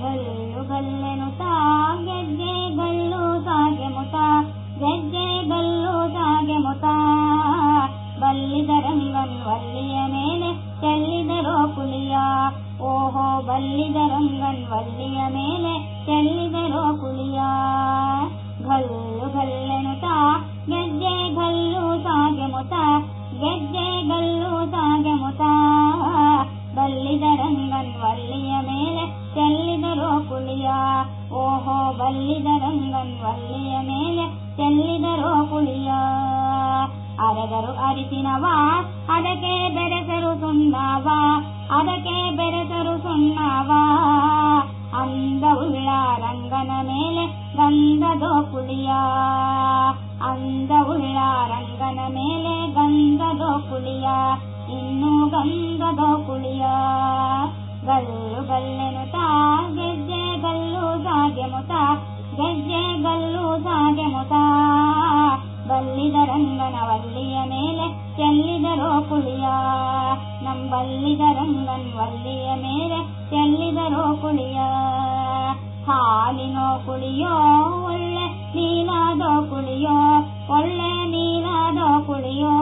ಗಲ್ಲು ಗಲ್ಲೆನುತಾ ಗೆಜ್ಜೆ ಗಲ್ಲು ಸಾಗೆ ಮುತ ಗೆಜ್ಜೆ ಗಲ್ಲು ಸಾಗೆ ಮುತ ಬಲ್ಲಿದ ರಂಗನ್ ವಲ್ಲಿಯ ಮೇಲೆ ಚೆಲ್ಲಿದರೋ ಕುಲಿಯ ಓಹೋ ಬಲ್ಲಿದ ರಂಗನ್ ವಲ್ಲಿಯ ಮೇಲೆ ಚೆಲ್ಲಿದರೋ ಕುಲಿಯ ಬಲ್ಲಿದ ರಂಗನ್ ವಲ್ಲಿಯ ಮೇಲೆ ಚೆಲ್ಲಿದರೋ ಕುಳಿಯ. ಅರೆದರು ಅರಿಸಿನವ, ಅದಕ್ಕೆ ಬೆರೆಸರು ಸುಣ್ಣವ ಅದಕ್ಕೆ ಬೆರೆಸರು ಸುಣ್ಣವ ಅಂದವುಳ್ಳ ರಂಗನ ಮೇಲೆ, ಗಂಧದೋ ಅಂದ ಅಂದವುಳ್ಳ ರಂಗನ ಮೇಲೆ, ಗಂಧದೋ ಕುಳಿಯ. ಇನ್ನು ಗಂಧದೋ ಕುಳಿಯ. ಗಲ್ಲು ಗಲ್ಲೆನು ಗೆಜ್ಜೆ ವಲ್ಲಿಯ ಮೇಲೆ ಚೆಲ್ಲಿದರೋ ಕುಳಿಯ ನಂಬಲ್ಲಿದ ರಂಗನ್ ವಲ್ಲಿಯ ಮೇಲೆ ಚೆಲ್ಲಿದರೋ ಕುಳಿಯ. ಹಾಲಿನೋ ಕುಳಿಯೋ, ಒಳ್ಳೆ ನೀನಾದೋ ಕುಳಿಯೋ, ಒಳ್ಳೆ ನೀನಾದೋ ಕುಳಿಯೋ.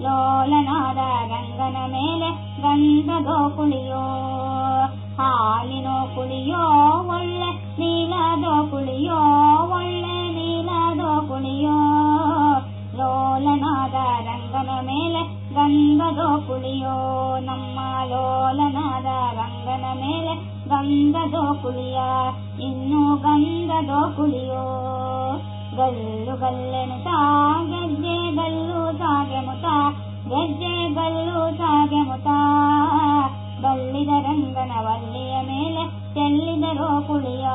ಲೋಲನಾದ ರಂಗನ ಮೇಲೆ ಗಂಧದೋ ಕುಳಿಯೋ, ಹಾಲಿನೋ ಕುಳಿಯೋ, ಒಳ್ಳೆ ನೀಲಾದೋ ಕುಳಿಯೋ ನಮ್ಮ ಲೋಲನಾದ ರಂಗನ ಮೇಲೆ ಗಂಧದೋ ಕುಳಿಯ, ಇನ್ನೂ ಗಂಧದೋ ಕುಳಿಯೋ. ಗಲ್ಲು ಗಲ್ಲೆನುತ ಗೆಜ್ಜೆ ಗಲ್ಲು ಸಾಗೆ ಮುತ ಗೆಜ್ಜೆ ಗಲ್ಲು ಸಾಗೆ ಮುತ ಬಲ್ಲಿದ ರಂಗನ ವಲ್ಲಿಯ ಮೇಲೆ ಚೆಲ್ಲಿದರೋ ಕುಳಿಯ,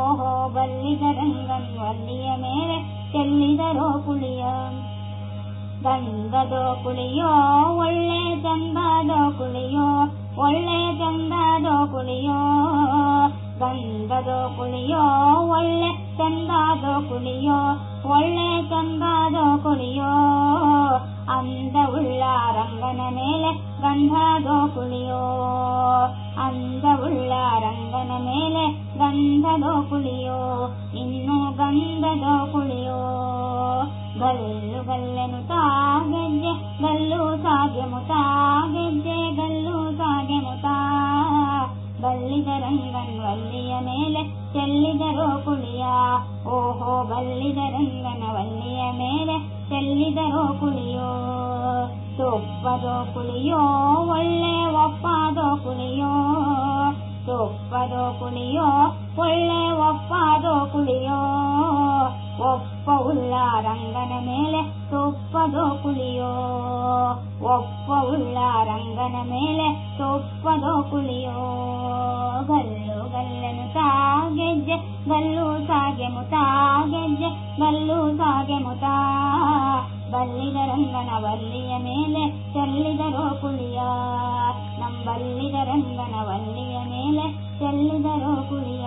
ಓಹೋ ಬಲ್ಲಿದ ರಂಗನ್ ವಲ್ಲಿಯ ಮೇಲೆ ಚೆಲ್ಲಿದರೋ ಕುಳಿಯ. ಗಂಧದೋ ಕುಳಿಯೋ ಒಳ್ಳೆ ಚಂದದೋ ಕುಳಿಯೋ ಒಳ್ಳೆ ಚಂದದೋ ಕುಳಿಯೋ ಗಂಧದೋ ಕುಳಿಯೋ ಒಳ್ಳೆ ಚಂದದೋ ಕುಳಿಯೋ ಒಳ್ಳೆ ಚಂದದೋ ಕುಳಿಯೋ ಗಲ್ಲೆನುತಾ ಗೆಜ್ಜೆ ಗಲ್ಲು ಸಾಗೆ ಮುತ ಗೆಜ್ಜೆ ಗಲ್ಲು ಸಾಗೆ ಮುತ ಬಲ್ಲಿದ ರಂಗನ್ ವಲ್ಲಿಯ ಮೇಲೆ ಚೆಲ್ಲಿದರೋ ಕುಳಿಯ. ಓಹೋ, ಬಲ್ಲಿದ ರಂಗನ ವಲ್ಲಿಯ ಮೇಲೆ ಚೆಲ್ಲಿದರೋ ಕುಳಿಯೋ. ತುಪ್ಪದೋ ಕುಳಿಯೋ, ಒಳ್ಳೆ ಒಪ್ಪಾದೋ ಕುಳಿಯೋ. ತುಪ್ಪದೋ ಕುಳಿಯೋ, ಒಳ್ಳೆ ಒಪ್ಪಾದೋ ಕುಳಿಯೋ. ಒಪ್ಪ ಉಲ್ಲ ರಂಗನ ಮೇಲೆ ತುಪ್ಪದೋ ಕುಳಿಯೋ ಒಪ್ಪ ಉಳ್ಳ ರಂಗನ ಮೇಲೆ ಸೊಪ್ಪದೋ ಕುಳಿಯೋ ಗಲ್ಲು ಗಲ್ಲನು ಸಾಗೆಜ್ಜೆ ಗಲ್ಲು ಸಾಗೆ ಮುತ ಗೆಜ್ಜೆ ಗಲ್ಲು ಸಾಗೆ ಮುತಾ ಬಲ್ಲಿದ ರಂಗನ ವಲ್ಲಿಯ ಮೇಲೆ ಚೆಲ್ಲಿದರೋ ಕುಳಿಯ ನಂಬಲ್ಲಿದ ರಂಗನ ವಲ್ಲಿಯ ಮೇಲೆ ಚೆಲ್ಲಿದರೋ ಕುಳಿಯ